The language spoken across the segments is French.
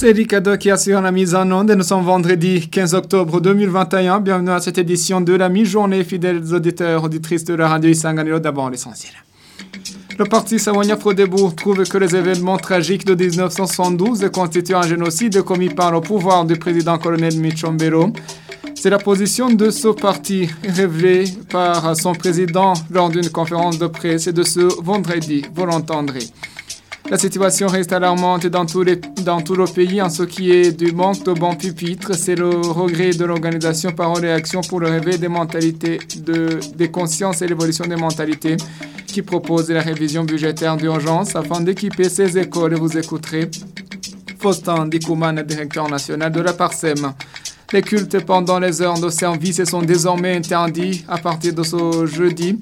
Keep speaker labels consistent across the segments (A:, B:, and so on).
A: C'est Ricardo qui assure la mise en onde. Nous sommes vendredi 15 octobre 2021. Bienvenue à cette édition de la mi-journée, fidèles auditeurs, auditrices de la radio Isanganiro. D'abord, l'essentiel. Le parti Savonia Frodebourg trouve que les événements tragiques de 1972 constituent un génocide commis par le pouvoir du président colonel Michombero. C'est la position de ce parti révélée par son président lors d'une conférence de presse de ce vendredi, vous l'entendrez. La situation reste alarmante dans tout, les, dans tout le pays en ce qui est du manque de bons pupitres. C'est le regret de l'organisation Parole et Action pour le réveil des mentalités, de, des consciences et l'évolution des mentalités qui propose la révision budgétaire d'urgence afin d'équiper ces écoles. Vous écouterez Faustin Dikouman, directeur national de la PARSEM. Les cultes pendant les heures de service sont désormais interdits à partir de ce jeudi.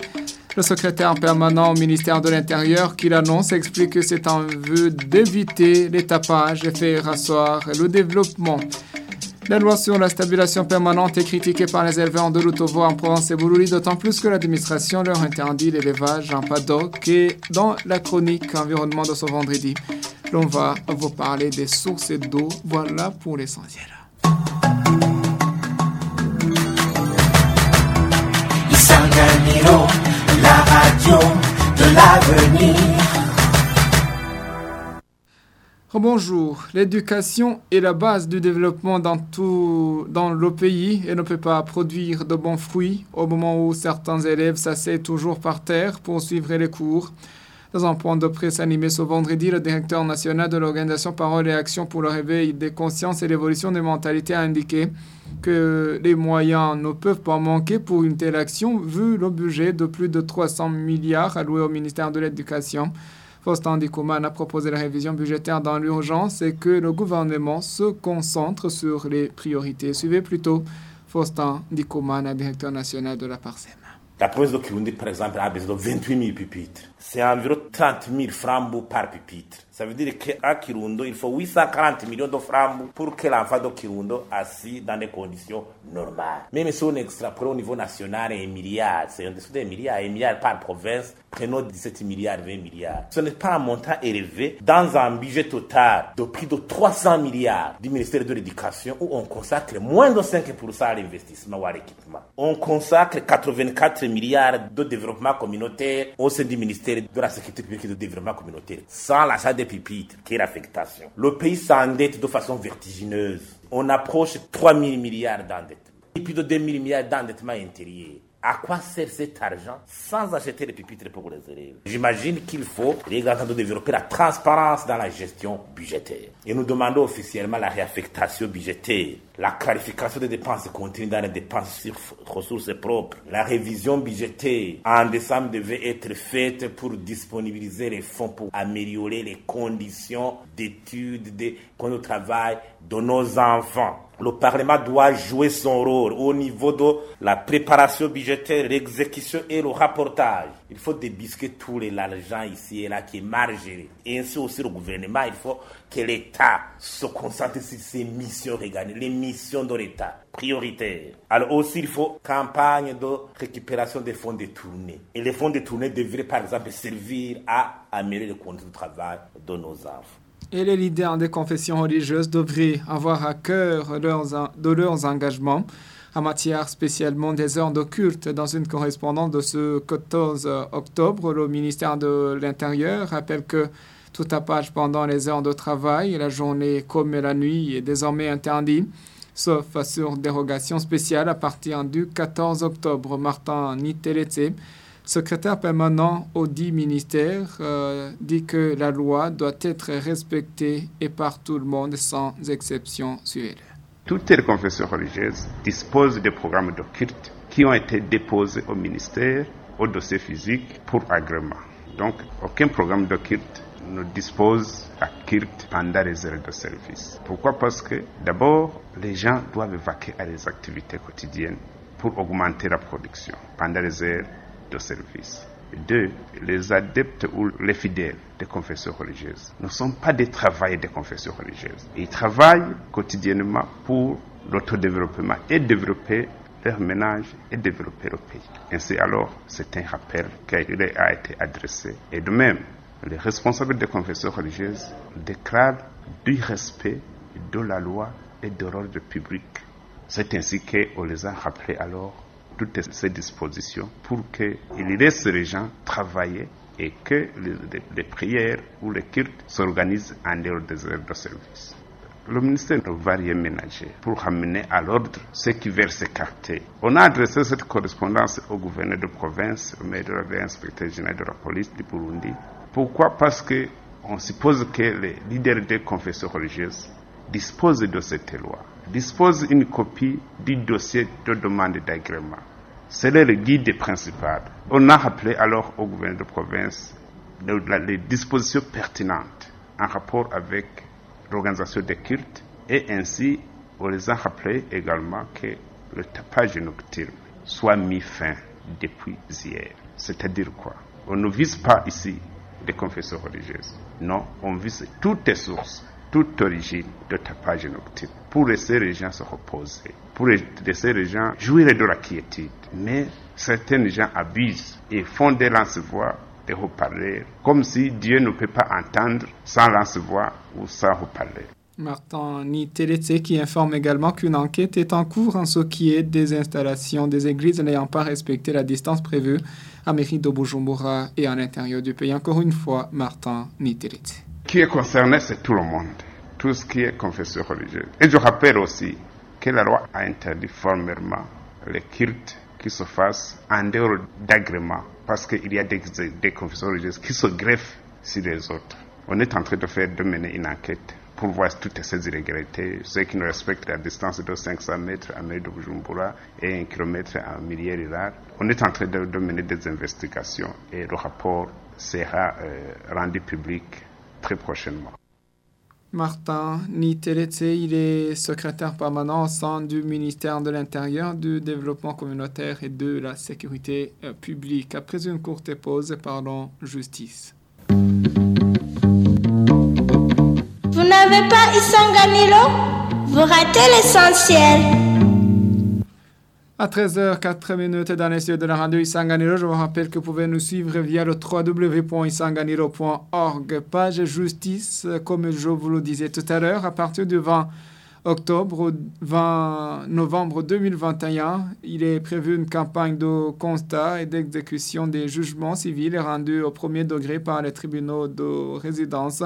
A: Le secrétaire permanent au ministère de l'Intérieur qui l'annonce explique que c'est en vue d'éviter les tapages et faire rasseoir le développement. La loi sur la stabilisation permanente est critiquée par les éleveurs de l'Outovo en province et Boulouli, d'autant plus que l'administration leur interdit l'élevage en paddock et dans la chronique environnement de ce vendredi, l'on va vous parler des sources d'eau. Voilà pour l'essentiel.
B: L'avenir.
A: Bonjour. L'éducation est la base du développement dans tout dans le pays et ne peut pas produire de bons fruits au moment où certains élèves s'asseyent toujours par terre pour suivre les cours. Dans un point de presse animé ce vendredi, le directeur national de l'organisation Parole et Action pour le réveil des consciences et l'évolution des mentalités a indiqué que les moyens ne peuvent pas manquer pour une telle action vu le budget de plus de 300 milliards alloués au ministère de l'Éducation. Faustin Dikouman a proposé la révision budgétaire dans l'urgence et que le gouvernement se concentre sur les priorités. Suivez plutôt Faustin Dikouman, directeur national de la PARSEM.
C: La province de Kirundi, par exemple, a besoin de 28 000 pupitres. C'est environ 30 000 francs par pupitre. Ça veut dire qu'à Kirundo, il faut 840 millions de francs pour que l'enfant de Kirundo assis dans des conditions normales. Même si on extrapole au niveau national et milliard, c'est un dessous des milliards, un milliard par province, prenons 17 milliards, 20 milliards. Ce n'est pas un montant élevé dans un budget total de plus de 300 milliards du ministère de l'Éducation où on consacre moins de 5% à l'investissement ou à l'équipement. On consacre 84 milliards de développement communautaire au sein du ministère de la Sécurité publique et du développement communautaire. Sans l'achat des pupitres, qui est l'affectation. Le pays s'endette de façon vertigineuse. On approche 3 000 milliards d'endettement. Et plus de 2 000 milliards d'endettement intérieur. À quoi sert cet argent sans acheter des pupitres pour les élèves? J'imagine qu'il faut de développer la transparence dans la gestion budgétaire. Et nous demandons officiellement la réaffectation budgétaire, la clarification des dépenses contenues dans les dépenses sur ressources propres. La révision budgétaire en décembre devait être faite pour disponibiliser les fonds pour améliorer les conditions d'études, de, de travail de nos enfants le Parlement doit jouer son rôle au niveau de la préparation budgétaire, l'exécution et le rapportage. Il faut débisquer tous les l'argent ici et là qui est margé. Et ainsi aussi le gouvernement, il faut que l'État se concentre sur ses missions régaliennes, les missions de l'État prioritaires. Alors aussi, il faut campagne de récupération des fonds détournés. Et les fonds détournés devraient par exemple servir à améliorer les conditions de travail de nos enfants
A: et les leaders des confessions religieuses devraient avoir à cœur leurs, de leurs engagements en matière spécialement des heures de culte. Dans une correspondance de ce 14 octobre, le ministère de l'Intérieur rappelle que tout tapage pendant les heures de travail, la journée comme la nuit, est désormais interdit, sauf sur dérogation spéciale à partir du 14 octobre. Martin Nitelete, secrétaire permanent au dit ministère euh, dit que la loi doit être respectée et par tout le monde sans exception suivez
D: Toutes les confessions religieuses disposent des programmes de culte qui ont été déposés au ministère au dossier physique pour agrément. Donc aucun programme de culte ne dispose à culte pendant les heures de service. Pourquoi? Parce que d'abord, les gens doivent vaquer à des activités quotidiennes pour augmenter la production pendant les heures de service. Deux, les adeptes ou les fidèles des confessions religieuses ne sont pas des travailleurs des confessions religieuses. Ils travaillent quotidiennement pour l'autodéveloppement et développer leur ménage et développer le pays. Ainsi alors, c'est un rappel qui a été adressé. Et de même, les responsables des confessions religieuses déclarent du respect de la loi et de l'ordre public. C'est ainsi qu'on les a rappelés alors toutes ces dispositions pour qu'ils laissent les gens travailler et que les, prières ou les cultes s'organisent en dehors des heures de service. Le ministère ne va rien ménager pour ramener à l'ordre ce qui veulent s'écarter. On a adressé cette correspondance au gouverneur de province, au maire de la inspecteur général de la police du Burundi. Pourquoi? Parce que on suppose que les leaders des confessions religieuses disposent de cette loi, disposent une copie du dossier de demande d'agrément. C'est le guide principal. On a rappelé alors au gouverneur de province les dispositions pertinentes en rapport avec l'organisation des cultes et ainsi on les a rappelé également que le tapage nocturne soit mis fin depuis hier. C'est-à-dire quoi? On ne vise pas ici des confessions religieuses. Non, on vise toutes les sources, toute origine de tapage nocturne pour laisser les gens se reposer, pour laisser les gens jouir de la quiétude. Mais certains gens abusent et font des lance-voix des haut-parleurs, comme si Dieu ne peut pas entendre sans lance-voix ou sans haut-parleur.
A: Martin Niteletse qui informe également qu'une enquête est en cours en ce qui est des installations des églises n'ayant pas respecté la distance prévue à mairie de Bujumbura et à l'intérieur du pays. Encore une fois, Martin Niteletse.
D: Qui est concerné, c'est tout le monde, tout ce qui est confession religieuse. Et je rappelle aussi que la loi a interdit formellement les cultes qui se fassent en dehors d'agrément, parce qu'il y a des, confessions religieuses qui se greffent sur les autres. On est en train de faire de mener une enquête pour voir toutes ces irrégularités, ceux qui ne respectent la distance de 500 mètres à Mairie de Bujumbura et 1 km à milliers On est en train de, mener des investigations et le rapport sera euh, rendu public très prochainement.
A: Martin Niteretse, il est secrétaire permanent au sein du ministère de l'Intérieur, du Développement communautaire et de la Sécurité euh, publique. Après une courte pause, parlons justice.
E: Vous n'avez pas Isanganilo Vous ratez l'essentiel.
A: À 13h04 dans les cieux de la radio Isanganiro, je vous rappelle que vous pouvez nous suivre via le www.isanganiro.org, page justice, comme je vous le disais tout à l'heure, à partir du 20 octobre au 20 novembre 2021, il est prévu une campagne de constat et d'exécution des jugements civils rendus au premier degré par les tribunaux de résidence.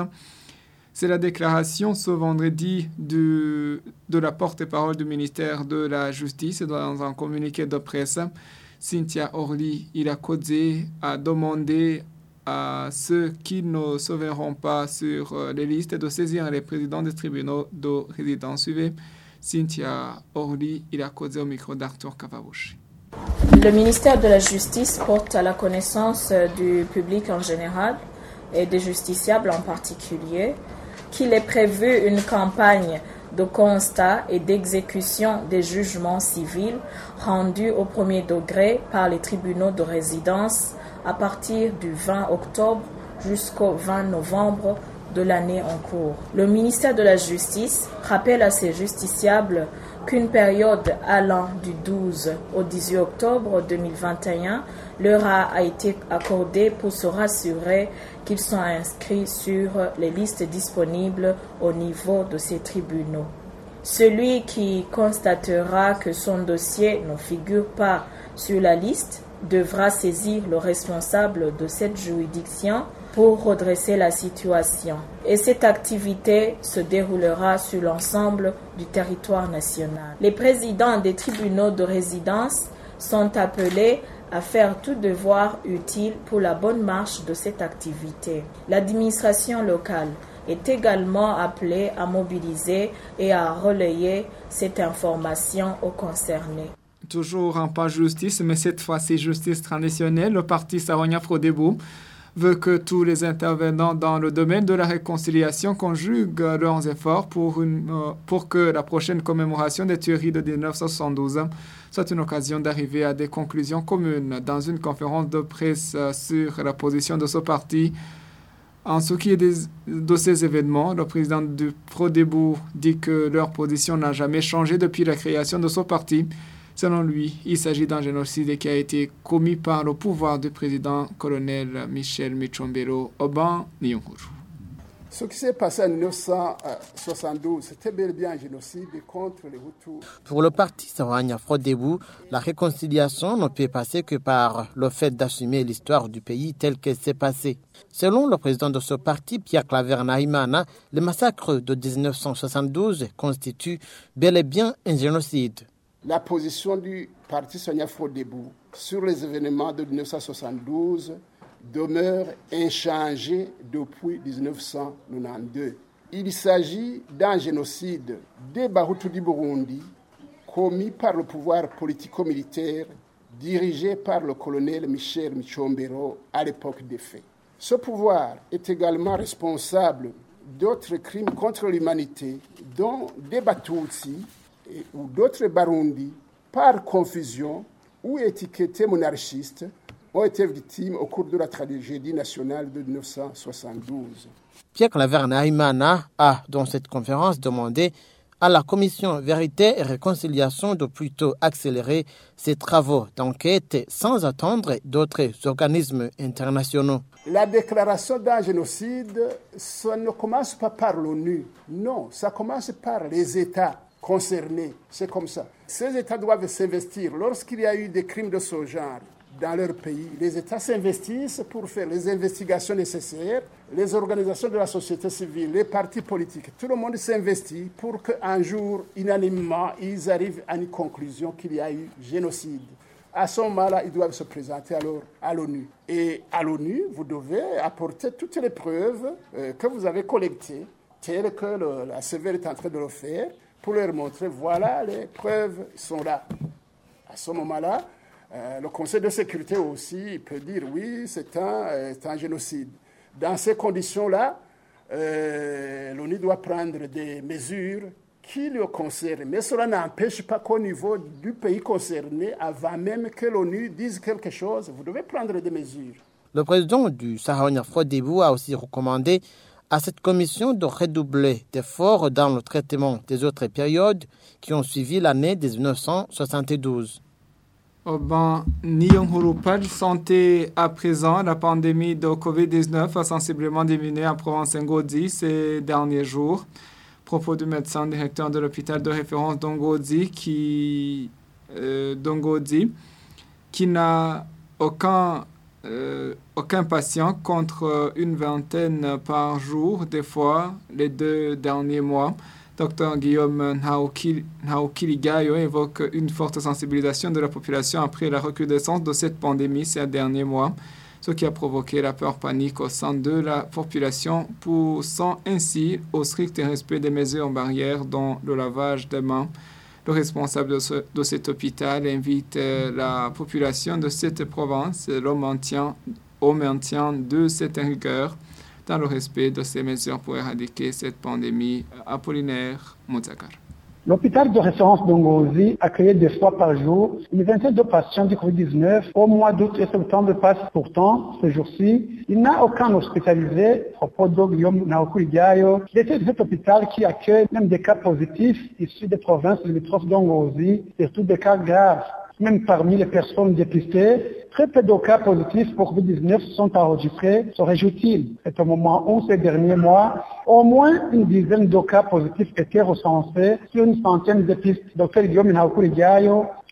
A: C'est la déclaration ce vendredi de, la porte-parole du ministère de la Justice dans un communiqué de presse. Cynthia Orly Ilakodze a demandé à ceux qui ne se verront pas sur euh, les listes de saisir les présidents des tribunaux de résidence. Suivez Cynthia Orly Ilakodze au micro d'Arthur Kavabushi.
F: Le ministère de la Justice porte à la connaissance du public en général et des justiciables en particulier qu'il est prévu une campagne de constat et d'exécution des jugements civils rendus au premier degré par les tribunaux de résidence à partir du 20 octobre jusqu'au 20 novembre de l'année en cours. Le ministère de la Justice rappelle à ses justiciables qu'une période allant du 12 au 18 octobre 2021 leur a été accordée pour se rassurer qu'ils sont inscrits sur les listes disponibles au niveau de ces tribunaux. Celui qui constatera que son dossier ne figure pas sur la liste devra saisir le responsable de cette juridiction pour redresser la situation. Et cette activité se déroulera sur l'ensemble du territoire national. Les présidents des tribunaux de résidence sont appelés à faire tout devoir utile pour la bonne marche de cette activité. L'administration locale est également appelée à mobiliser et à relayer cette information aux concernés.
A: Toujours en pas justice, mais cette fois c'est justice traditionnelle, le parti Saronia Frodebo veut que tous les intervenants dans le domaine de la réconciliation conjuguent leurs efforts pour, une, euh, pour que la prochaine commémoration des tueries de 1972 soit une occasion d'arriver à des conclusions communes. Dans une conférence de presse euh, sur la position de ce parti, en ce qui est de ces événements, le président du ProDebout dit que leur position n'a jamais changé depuis la création de ce parti. Selon lui, il s'agit d'un génocide qui a été commis par le pouvoir du président colonel Michel Michombero Oban Nyonguru.
G: Ce qui s'est passé en 1972, c'était bel et bien un génocide contre les Hutus.
H: Pour le parti Sawanya Frodebou, la réconciliation ne peut passer que par le fait d'assumer l'histoire du pays telle qu'elle s'est passée. Selon le président de ce parti, Pierre Claver Nahimana, le massacre de 1972 constitue bel et bien un génocide.
G: La position du parti Sonia Frodebou sur les événements de 1972 demeure inchangée depuis 1992. Il s'agit d'un génocide des Bahutu du Burundi commis par le pouvoir politico-militaire dirigé par le colonel Michel Michombero à l'époque des faits. Ce pouvoir est également responsable d'autres crimes contre l'humanité, dont des Batutsi ou d'autres Barundi, par confusion ou étiquetés monarchistes, ont été victimes au cours de la tragédie nationale de 1972.
H: Pierre Claver Nahimana a, dans cette conférence, demandé à la commission Vérité et Réconciliation de plutôt accélérer ses travaux d'enquête sans attendre d'autres organismes internationaux.
G: La déclaration d'un génocide, ça ne commence pas par l'ONU. Non, ça commence par les États concernés. C'est comme ça. Ces États doivent s'investir. Lorsqu'il y a eu des crimes de ce genre, dans leur pays. Les États s'investissent pour faire les investigations nécessaires, les organisations de la société civile, les partis politiques, tout le monde s'investit pour qu'un jour, unanimement, ils arrivent à une conclusion qu'il y a eu génocide. À ce moment-là, ils doivent se présenter alors à l'ONU. Et à l'ONU, vous devez apporter toutes les preuves euh, que vous avez collectées, telles que la CVR est en train de le faire, pour leur montrer, voilà, les preuves sont là. À ce moment-là, euh, le Conseil de sécurité aussi peut dire oui, c'est un, euh, génocide. Dans ces conditions-là, euh, l'ONU doit prendre des mesures qui le concernent. Mais cela n'empêche pas qu'au niveau du pays concerné, avant même que l'ONU dise quelque chose, vous devez prendre des mesures.
H: Le président du Sahara Frodebou a aussi recommandé à cette commission de redoubler d'efforts dans le traitement des autres périodes qui ont suivi l'année 1972.
A: Oban Nyonguru de santé à présent, la pandémie de Covid-19 a sensiblement diminué en province Ngodi ces derniers jours. Propos du médecin directeur de l'hôpital de référence d'Ongodi qui, euh, qui n'a aucun, euh, aucun patient contre une vingtaine par jour, des fois les deux derniers mois. Dr Guillaume Naokiligayo évoque une forte sensibilisation de la population après la recrudescence de cette pandémie ces derniers mois, ce qui a provoqué la peur panique au sein de la population, poussant ainsi au strict respect des mesures barrières dont le lavage des mains. Le responsable de, cet hôpital invite euh, la population de cette province au maintien, de cette rigueur dans le respect de ces mesures pour éradiquer cette pandémie. Apollinaire Mozakar.
I: L'hôpital de référence d'Ongozi accueillait deux fois par jour une vingtaine de patients du Covid-19. Au mois d'août et septembre passe pourtant, ce jour-ci, il n'a aucun hospitalisé, propos de Guillaume Naokurigayo, qui était cet hôpital qui accueille même des cas positifs issus des provinces limitrophes d'Ongozi, surtout des cas graves. Même parmi les personnes dépistées, très peu de cas positifs pour Covid-19 sont enregistrés, serait-il. C'est au moment où ces derniers mois, au moins une dizaine de cas positifs étaient recensés sur une centaine de pistes. Guillaume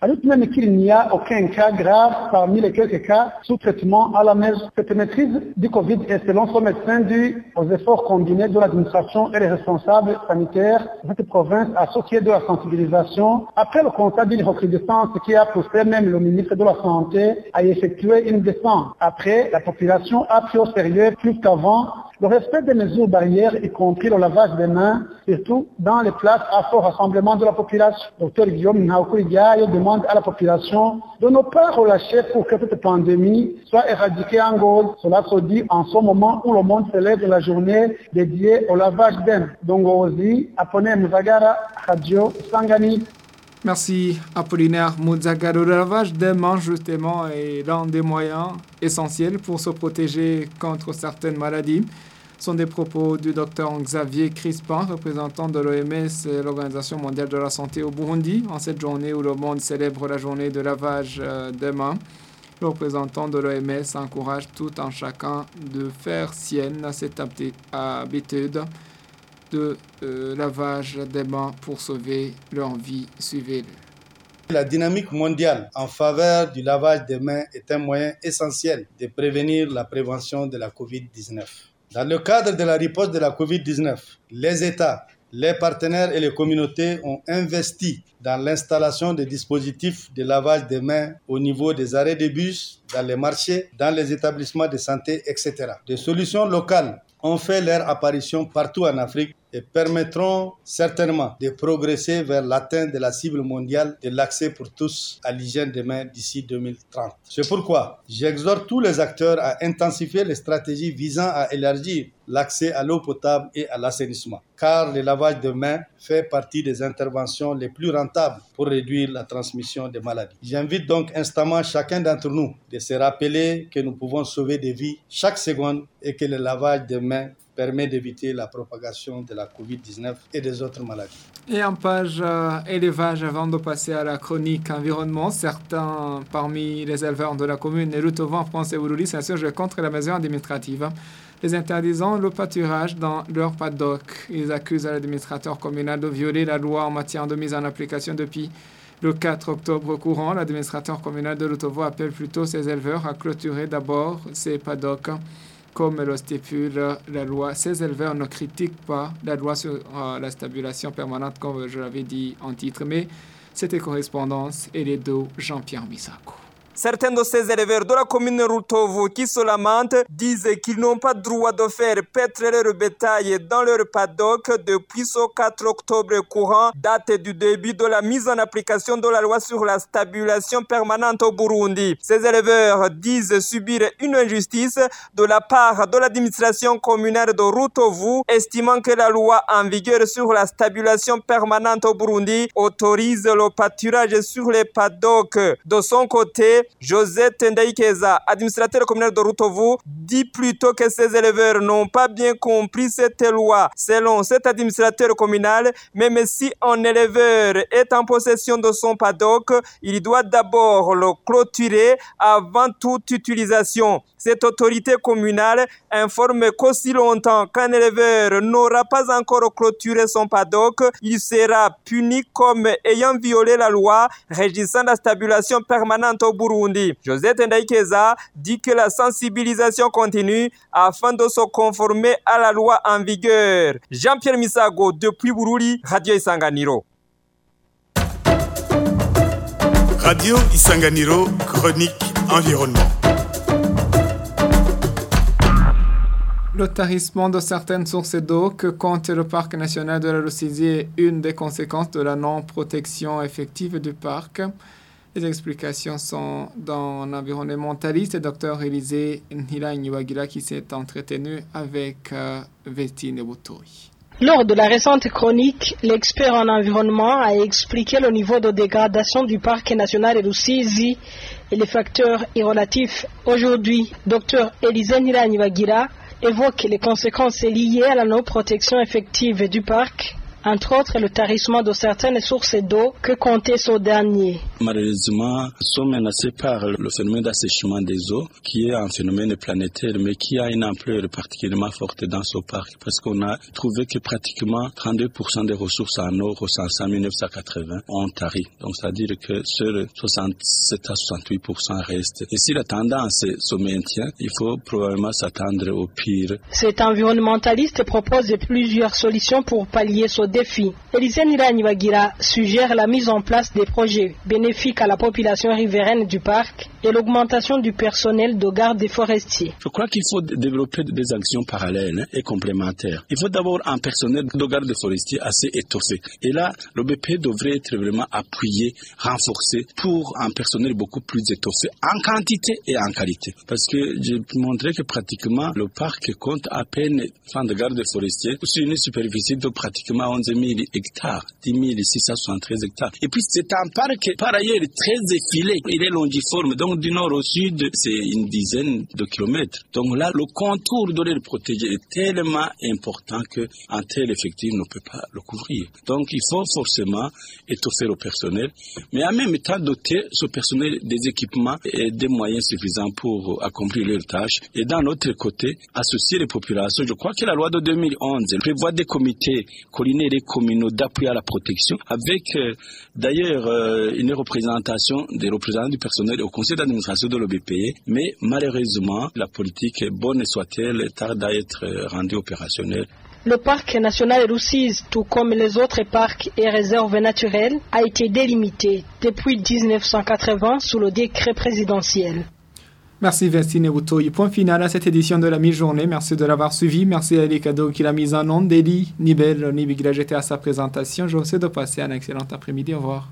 I: Naokurigayo ajoute même qu'il n'y a aucun cas grave parmi les quelques cas sous traitement à la maison. Cette maîtrise du Covid est selon son médecin due aux efforts combinés de l'administration et les responsables sanitaires de cette province associés de la sensibilisation après le constat d'une recrudescence qui a poussé même le ministre de la Santé à effectuer une descente. Après, la population a pris au sérieux plus qu'avant le respect des mesures barrières, y compris le lavage des mains, surtout dans les places à fort rassemblement de la population. Dr Guillaume Naokurigayo demande à la population de ne pas relâcher pour que cette pandémie soit éradiquée en Gaulle. Cela se dit en ce moment où le monde célèbre la journée dédiée au lavage des mains. Donc, aussi, Muzagara, Radio Sangani.
A: Merci Apollinaire Muzagaro. Le lavage des mains, justement, est l'un des moyens essentiels pour se protéger contre certaines maladies. Sont des propos du docteur Xavier Crispin, représentant de l'OMS et l'Organisation mondiale de la santé au Burundi, en cette journée où le monde célèbre la journée de lavage euh, des mains. Le représentant de l'OMS encourage tout un chacun de faire sienne cette habitude de euh, lavage des mains pour sauver leur vie. Suivez-le.
J: La dynamique mondiale en faveur du lavage des mains est un moyen essentiel de prévenir la prévention de la COVID-19. Dans le cadre de la riposte de la COVID-19, les États, les partenaires et les communautés ont investi dans l'installation des dispositifs de lavage des mains au niveau des arrêts de bus, dans les marchés, dans les établissements de santé, etc. Des solutions locales ont fait leur apparition partout en Afrique et permettront certainement de progresser vers l'atteinte de la cible mondiale de l'accès pour tous à l'hygiène des mains d'ici 2030. C'est pourquoi j'exhorte tous les acteurs à intensifier les stratégies visant à élargir l'accès à l'eau potable et à l'assainissement, car le lavage de mains fait partie des interventions les plus rentables pour réduire la transmission des maladies. J'invite donc instamment chacun d'entre nous de se rappeler que nous pouvons sauver des vies chaque seconde et que le lavage de mains permet d'éviter la propagation de la COVID-19 et des autres maladies.
A: Et en page euh, élevage, avant de passer à la chronique environnement, certains parmi les éleveurs de la commune de Lutovan, France et Buruli s'insurgent contre la mesure administrative les interdisant le pâturage dans leur paddock. Ils accusent l'administrateur communal de violer la loi en matière de mise en application depuis le 4 octobre courant. L'administrateur communal de Lutovo appelle plutôt ses éleveurs à clôturer d'abord ces paddocks comme le stipule la loi. Ces éleveurs ne critiquent pas la loi sur euh, la stabilisation permanente, comme je l'avais dit en titre, mais c'était correspondance et les deux Jean-Pierre Misako.
K: Certains de ces éleveurs de la commune Rutovo qui se lamentent disent qu'ils n'ont pas droit de faire paître leur bétail dans leur paddock depuis ce 4 octobre courant, date du début de la mise en application de la loi sur la stabilisation permanente au Burundi. Ces éleveurs disent subir une injustice de la part de l'administration communale de Rutovu, estimant que la loi en vigueur sur la stabilisation permanente au Burundi autorise le pâturage sur les paddocks. De son côté, Josette Ndaikeza, administrateur communal de Rutovu, dit plutôt que ces éleveurs n'ont pas bien compris cette loi. Selon cet administrateur communal, même si un éleveur est en possession de son paddock, il doit d'abord le clôturer avant toute utilisation. Cette autorité communale informe qu'aussi longtemps qu'un éleveur n'aura pas encore clôturé son paddock, il sera puni comme ayant violé la loi régissant la stabilisation permanente au Burundi. Josette Ndaikeza dit que la sensibilisation continue afin de se conformer à la loi en vigueur. Jean-Pierre Misago depuis Bururi, Radio Isanganiro.
L: Radio Isanganiro, chronique environnement.
A: Le tarissement de certaines sources d'eau que compte le parc national de la Rusizi est une des conséquences de la non-protection effective du parc. Les explications sont d'un environnementaliste, Dr Élisée Nhila qui s'est entretenu avec euh, Vestine Boutoui.
M: Lors de la récente chronique, l'expert en environnement a expliqué le niveau de dégradation du parc national Rusizi et les facteurs y relatifs. Aujourd'hui, Dr Élisée Nhila évoque les conséquences liées à la non-protection effective du parc entre autres le tarissement de certaines sources d'eau que comptait ce dernier.
N: Malheureusement, nous sommes menacés par le phénomène d'assèchement des eaux, qui est un phénomène planétaire, mais qui a une ampleur particulièrement forte dans ce parc, parce qu'on a trouvé que pratiquement 32% des ressources en eau recensées en 1980 ont tari. Donc, c'est-à-dire que sur 67 à 68% restent. Et si la tendance se maintient, il faut probablement s'attendre au pire.
M: Cet environnementaliste propose plusieurs solutions pour pallier ce défi. Niraniwagira suggère la mise en place des projets bénéfiques à la population riveraine du parc et l'augmentation du personnel de garde des forestiers.
N: Je crois qu'il faut développer des actions parallèles et complémentaires. Il faut d'abord un personnel de garde des forestiers assez étoffé. Et là, l'OBP devrait être vraiment appuyé, renforcé pour un personnel beaucoup plus étoffé en quantité et en qualité. Parce que j'ai montré que pratiquement le parc compte à peine enfin, de garde forestiers sur une superficie de pratiquement 11 000 hectares, 10 673 hectares. Et puis c'est un parc par ailleurs très effilé, il est longiforme. Donc Du nord au sud, c'est une dizaine de kilomètres. Donc là, le contour de l'air protégé est tellement important qu'un tel effectif ne peut pas le couvrir. Donc il faut forcément étoffer le personnel, mais en même temps doter ce personnel des équipements et des moyens suffisants pour accomplir leurs tâches. Et d'un autre côté, associer les populations. Je crois que la loi de 2011 prévoit des comités collinaires et communaux d'appui à la protection, avec euh, d'ailleurs euh, une représentation des représentants du personnel au conseil d'administration de l'OBPE, mais malheureusement, la politique, bonne soit-elle, tarde à être rendue opérationnelle.
M: Le parc national Rusizi, tout comme les autres parcs et réserves naturelles, a été délimité depuis 1980 sous le décret présidentiel.
A: Merci Vestine Boutoy. Point final à cette édition de la mi-journée. Merci de l'avoir suivi. Merci à Elikado qui l'a mise en onde. Deli, Nibel, Nibigla, j'étais à sa présentation. Je vous souhaite de passer un excellent après-midi. Au revoir.